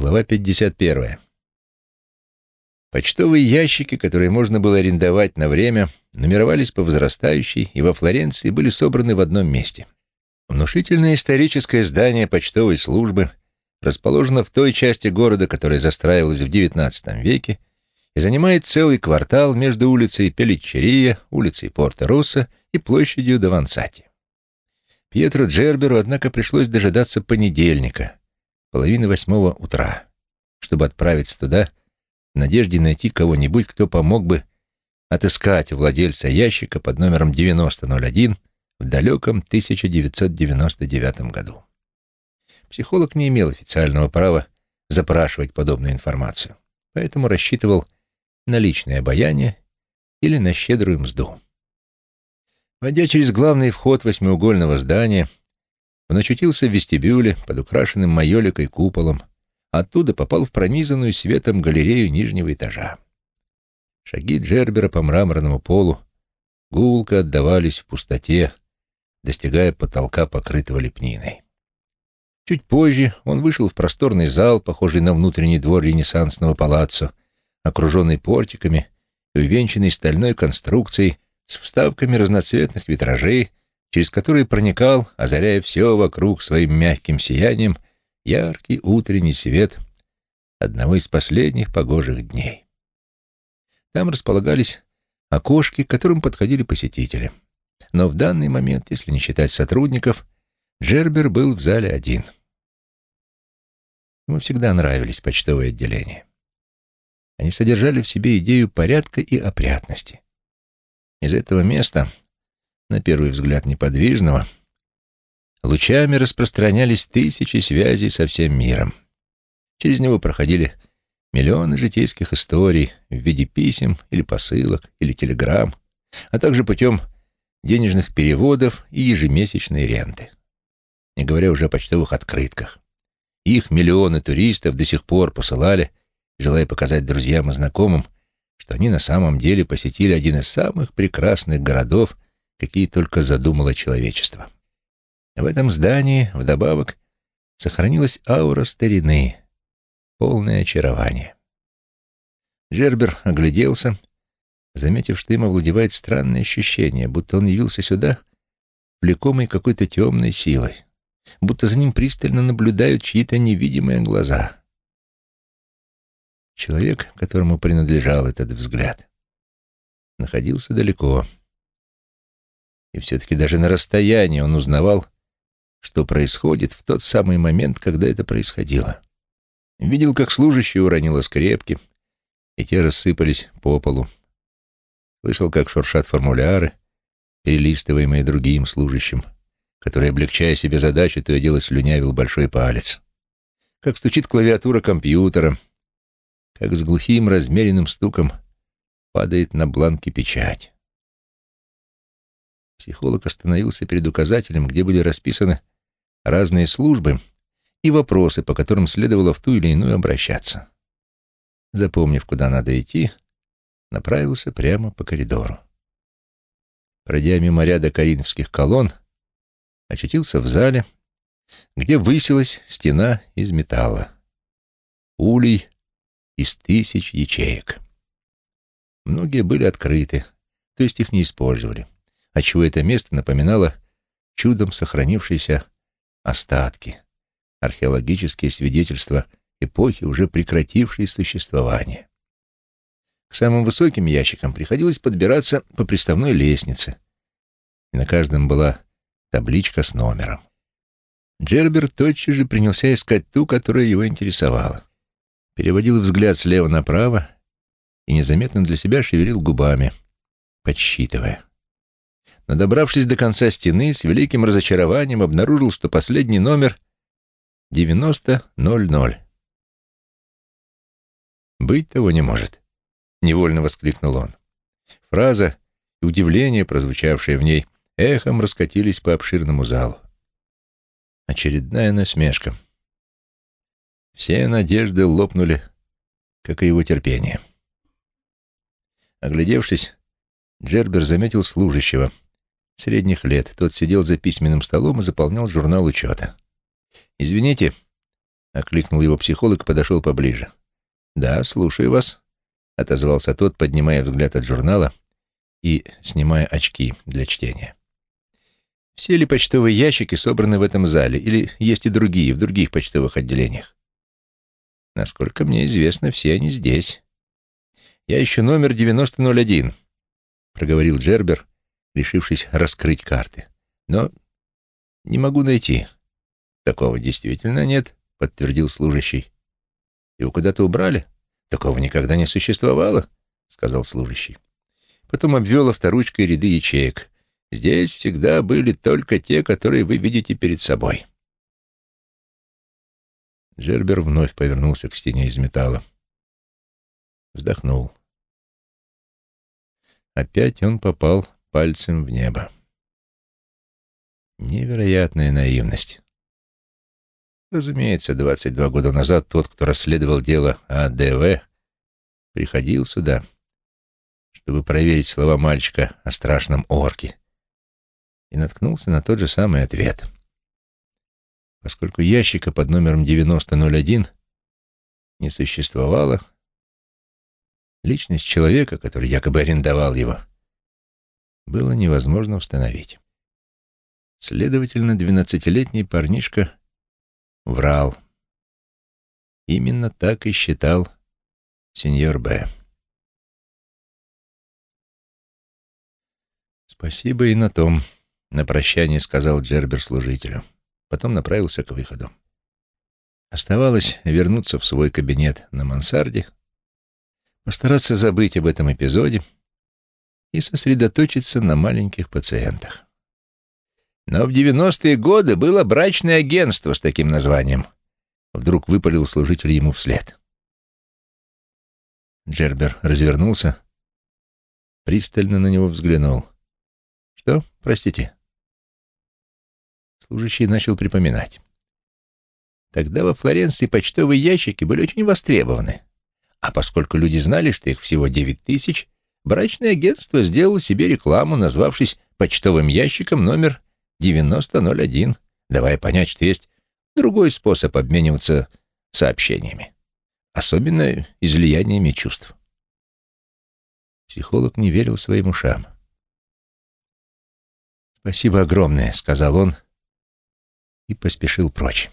Глава 51. Почтовые ящики, которые можно было арендовать на время, нумеровались по возрастающей и во Флоренции были собраны в одном месте. Внушительное историческое здание почтовой службы расположено в той части города, которая застраивалась в XIX веке и занимает целый квартал между улицей Пеличерия, улицей Порта-Росса и площадью Давансати. Пьетро Джерберу, однако, пришлось дожидаться понедельника, половины восьмого утра, чтобы отправиться туда в надежде найти кого-нибудь, кто помог бы отыскать владельца ящика под номером 9001 в далеком 1999 году. Психолог не имел официального права запрашивать подобную информацию, поэтому рассчитывал на личное обаяние или на щедрую мзду. Войдя через главный вход восьмиугольного здания, он очутился в вестибюле под украшенным майоликой куполом, оттуда попал в пронизанную светом галерею нижнего этажа. Шаги Джербера по мраморному полу гулко отдавались в пустоте, достигая потолка, покрытого лепниной. Чуть позже он вышел в просторный зал, похожий на внутренний двор ренессансного палаццо, окруженный портиками и увенчанный стальной конструкцией с вставками разноцветных витражей, через который проникал, озаряя все вокруг своим мягким сиянием, яркий утренний свет одного из последних погожих дней. Там располагались окошки, к которым подходили посетители. Но в данный момент, если не считать сотрудников, Джербер был в зале один. Ему всегда нравились почтовые отделения. Они содержали в себе идею порядка и опрятности. Из этого места на первый взгляд неподвижного, лучами распространялись тысячи связей со всем миром. Через него проходили миллионы житейских историй в виде писем или посылок или телеграмм, а также путем денежных переводов и ежемесячной ренты. Не говоря уже о почтовых открытках. Их миллионы туристов до сих пор посылали, желая показать друзьям и знакомым, что они на самом деле посетили один из самых прекрасных городов какие только задумало человечество. В этом здании, вдобавок, сохранилась аура старины, полное очарование. Джербер огляделся, заметив, что им овладевает странное ощущение, будто он явился сюда, влекомый какой-то темной силой, будто за ним пристально наблюдают чьи-то невидимые глаза. Человек, которому принадлежал этот взгляд, находился далеко — и все-таки даже на расстоянии он узнавал, что происходит в тот самый момент, когда это происходило. Видел, как служащий уронила скрепки, и те рассыпались по полу. Слышал, как шуршат формуляры, перелистываемые другим служащим, который, облегчая себе задачу, то и дело слюнявил большой палец. Как стучит клавиатура компьютера, как с глухим размеренным стуком падает на бланке печать. Психолог остановился перед указателем, где были расписаны разные службы и вопросы, по которым следовало в ту или иную обращаться. Запомнив, куда надо идти, направился прямо по коридору. Пройдя мимо ряда коринфских колонн, очутился в зале, где высилась стена из металла. Улей из тысяч ячеек. Многие были открыты, то есть их не использовали отчего это место напоминало чудом сохранившиеся остатки, археологические свидетельства эпохи, уже прекратившей существование. К самым высоким ящикам приходилось подбираться по приставной лестнице, и на каждом была табличка с номером. Джербер тотчас же принялся искать ту, которая его интересовала. Переводил взгляд слева направо и незаметно для себя шевелил губами, подсчитывая но, добравшись до конца стены, с великим разочарованием обнаружил, что последний номер — 9000. «Быть того не может», — невольно воскликнул он. Фраза и удивление, прозвучавшее в ней, эхом раскатились по обширному залу. Очередная насмешка. Все надежды лопнули, как и его терпение. Оглядевшись, Джербер заметил служащего — средних лет. Тот сидел за письменным столом и заполнял журнал учета. «Извините», — окликнул его психолог и подошел поближе. «Да, слушаю вас», — отозвался тот, поднимая взгляд от журнала и снимая очки для чтения. «Все ли почтовые ящики собраны в этом зале, или есть и другие, в других почтовых отделениях?» «Насколько мне известно, все они здесь». «Я ищу номер 9001», — проговорил Джербер, решившись раскрыть карты. «Но не могу найти». «Такого действительно нет», — подтвердил служащий. «Его куда-то убрали?» «Такого никогда не существовало», — сказал служащий. Потом обвел авторучкой ряды ячеек. «Здесь всегда были только те, которые вы видите перед собой». Джербер вновь повернулся к стене из металла. Вздохнул. Опять он попал пальцем в небо. Невероятная наивность. Разумеется, 22 года назад тот, кто расследовал дело АДВ, приходил сюда, чтобы проверить слова мальчика о страшном орке, и наткнулся на тот же самый ответ. Поскольку ящика под номером 9001 не существовало, личность человека, который якобы арендовал его, было невозможно установить. Следовательно, двенадцатилетний парнишка врал. Именно так и считал сеньор Б. «Спасибо и на том», — на прощание сказал Джербер служителю. Потом направился к выходу. Оставалось вернуться в свой кабинет на мансарде, постараться забыть об этом эпизоде и сосредоточиться на маленьких пациентах. Но в девяностые годы было брачное агентство с таким названием. Вдруг выпалил служитель ему вслед. Джербер развернулся, пристально на него взглянул. «Что? Простите?» Служащий начал припоминать. Тогда во Флоренции почтовые ящики были очень востребованы. А поскольку люди знали, что их всего девять тысяч, брачное агентство сделало себе рекламу, назвавшись почтовым ящиком номер 9001, давая понять, что есть другой способ обмениваться сообщениями, особенно излияниями чувств. Психолог не верил своим ушам. «Спасибо огромное», — сказал он и поспешил прочь.